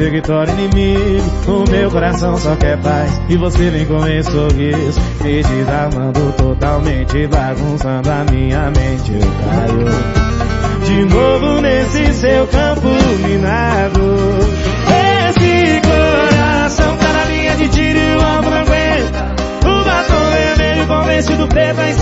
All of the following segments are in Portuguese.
perseguitório inimigo O meu coração só quer paz. E você vem com esse sorriso Me desarmando totalmente Bagunçando a minha mente. Eu caio De novo nesse seu campo minado. Esse coração tá na linha de tiro e o alvo não aguenta. O batom vermelho convencido preto Aí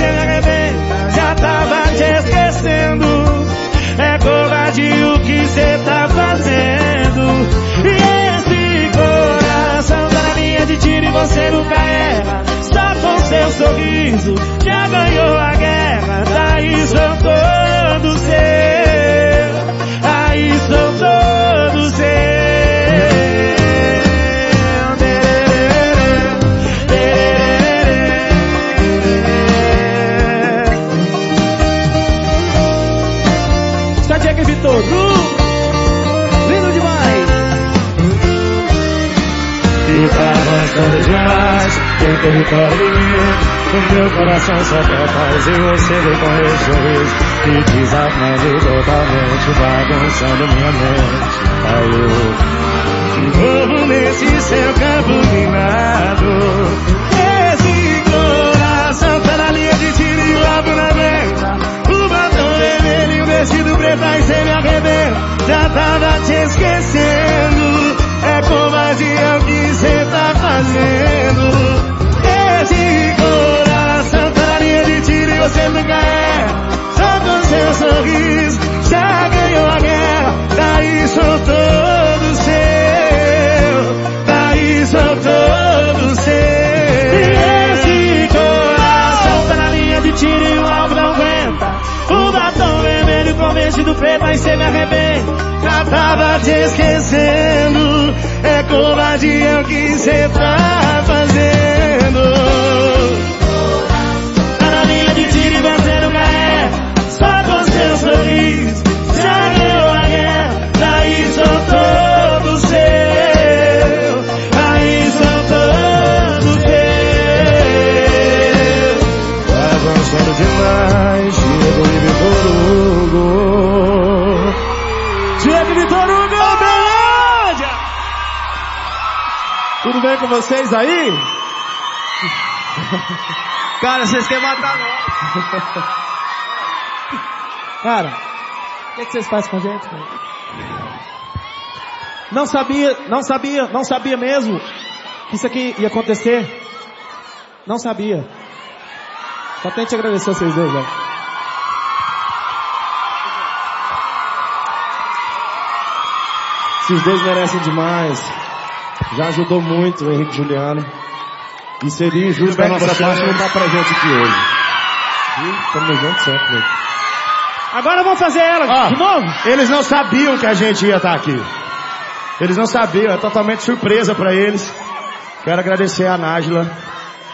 O meu coração só quer paz e você vem com esse sorriso Me desarmando totalmente, bagunçando minha mente. Aí eu novo nesse seu campo minado Esse coração tá na linha de tiro e o alvo na venta O batom vermelho e o vestido preto aí cê me arrebenta Já tava te esquecendo É covardia o que cê tá fazendo com vestido preto aí cê me arrebenta. Já tava te esquecendo. É covardia o que cê tá Tudo bem com vocês aí? Cara, vocês querem matar nós. Cara, o que, que vocês fazem com a gente? cara? Não sabia, não sabia, não sabia mesmo que isso aqui ia acontecer. Não sabia. Só tenho que te agradecer a vocês dois, velho. Esses dois merecem demais. Já ajudou muito o Henrique e Juliano. E seria injusto da nossa parte não estar pra gente aqui hoje. Viu? Tamo junto sempre, velho. Agora vamos fazer ela Ó, de novo? Eles não sabiam que a gente ia estar aqui. Eles não sabiam, é totalmente surpresa pra eles. Quero agradecer a Nájila,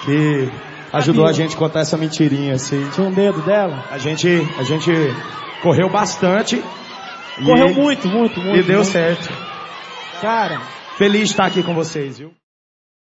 que ajudou a gente a contar essa mentirinha assim. Tinha um dedo dela? A gente, a gente correu bastante. Correu e, muito, muito, muito. E deu muito. certo. Cara, Feliz estar aqui com vocês, viu?